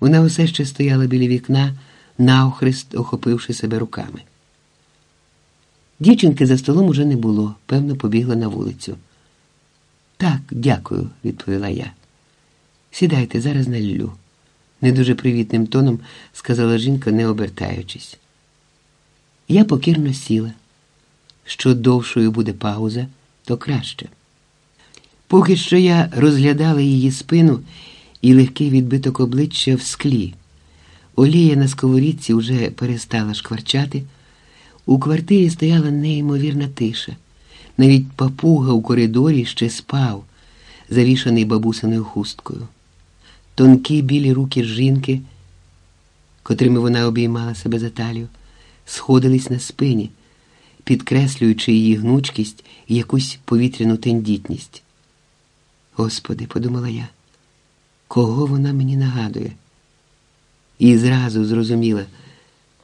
Вона усе ще стояла біля вікна, навхрест охопивши себе руками. Дівчинки за столом уже не було, певно, побігла на вулицю. Так, дякую, відповіла я. Сідайте, зараз наллю, не дуже привітним тоном сказала жінка, не обертаючись. Я покірно сіла. Що довшою буде пауза, то краще. Поки що я розглядала її спину і легкий відбиток обличчя в склі. Олія на сковорідці вже перестала шкварчати. У квартирі стояла неймовірна тиша. Навіть папуга у коридорі ще спав, завішаний бабусиною хусткою. Тонкі білі руки жінки, котрими вона обіймала себе за талію, сходились на спині, підкреслюючи її гнучкість і якусь повітряну тендітність. Господи, подумала я, кого вона мені нагадує? І зразу зрозуміла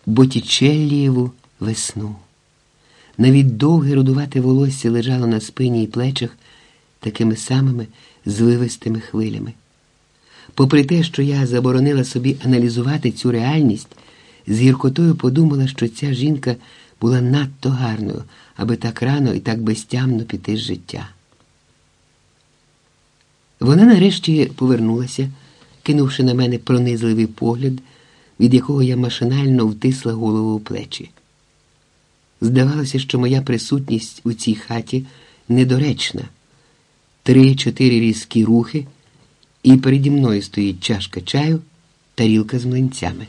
Боттічеллієву весну. Навіть довге рудувате волосся лежало на спині і плечах такими самими звивистими хвилями. Попри те, що я заборонила собі аналізувати цю реальність, з гіркотою подумала, що ця жінка була надто гарною, аби так рано і так безтямно піти з життя. Вона нарешті повернулася, кинувши на мене пронизливий погляд, від якого я машинально втисла голову у плечі. Здавалося, що моя присутність у цій хаті недоречна. Три-чотири різкі рухи, і переді мною стоїть чашка чаю, тарілка з млинцями.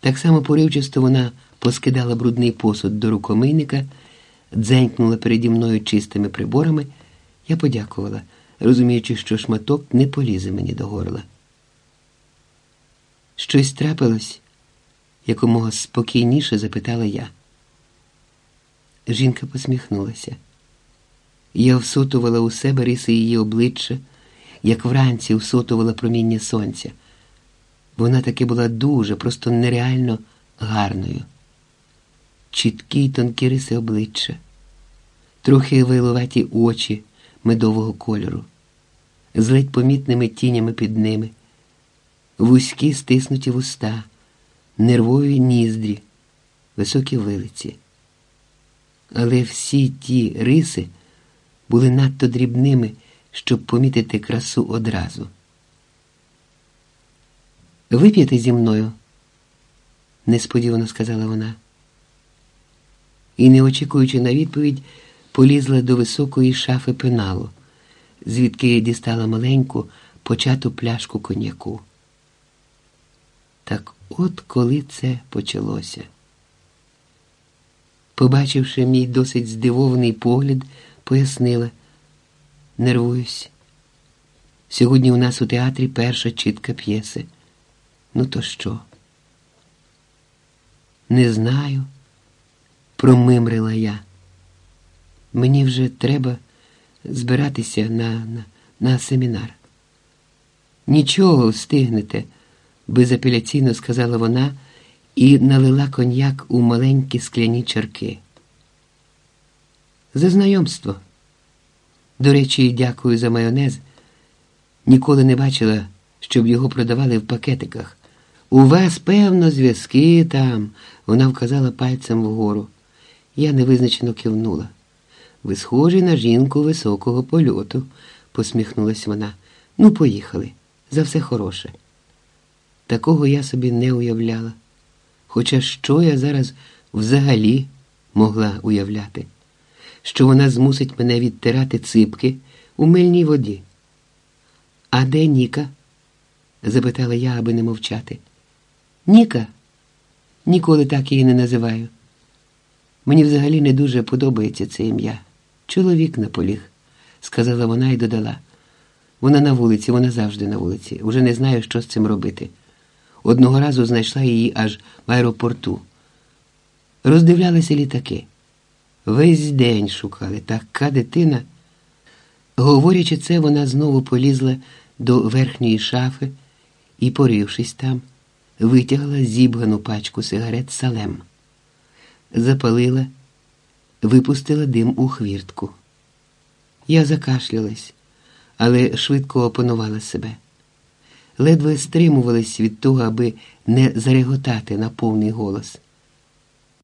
Так само поривчасто вона поскидала брудний посуд до рукомийника, дзенькнула переді мною чистими приборами. Я подякувала, розуміючи, що шматок не полізе мені до горла. Щось трапилось, якомога спокійніше запитала я. Жінка посміхнулася. Я всотувала у себе риси її обличчя, як вранці всотувала проміння сонця. Вона таки була дуже, просто нереально гарною. Чіткі й тонкі риси обличчя, трохи виловаті очі медового кольору, з ледь помітними тінями під ними, вузькі стиснуті вуста, нервові ніздрі, високі вилиці. Але всі ті риси були надто дрібними, щоб помітити красу одразу. Вип'єте зі мною, несподівано сказала вона. І, не очікуючи на відповідь, полізла до високої шафи пеналу, звідки дістала маленьку почату пляшку коньяку. Так от коли це почалося. Побачивши мій досить здивований погляд, пояснила нервуюсь. Сьогодні у нас у театрі перша чітка п'єси. Ну, то що? Не знаю, промимрила я. Мені вже треба збиратися на, на, на семінар. Нічого встигнете, безапеляційно сказала вона і налила коньяк у маленькі скляні чарки. За знайомство. До речі, дякую за майонез. Ніколи не бачила, щоб його продавали в пакетиках. У вас, певно, зв'язки там, вона вказала пальцем вгору. Я невизначено кивнула. Ви схожі на жінку високого польоту, посміхнулась вона. Ну, поїхали. За все хороше. Такого я собі не уявляла. Хоча що я зараз взагалі могла уявляти, що вона змусить мене відтирати ципки у мильній воді. А де Ніка? запитала я, аби не мовчати. Ніка? Ніколи так її не називаю. Мені взагалі не дуже подобається це ім'я. Чоловік наполіг, сказала вона і додала. Вона на вулиці, вона завжди на вулиці. Уже не знаю, що з цим робити. Одного разу знайшла її аж в аеропорту. Роздивлялися літаки. Весь день шукали така дитина. Говорячи це, вона знову полізла до верхньої шафи і, порившись там, витягла зібгану пачку сигарет салем, запалила, випустила дим у хвіртку. Я закашлялась, але швидко опанувала себе. ледве стримувалась від того, аби не зареготати на повний голос.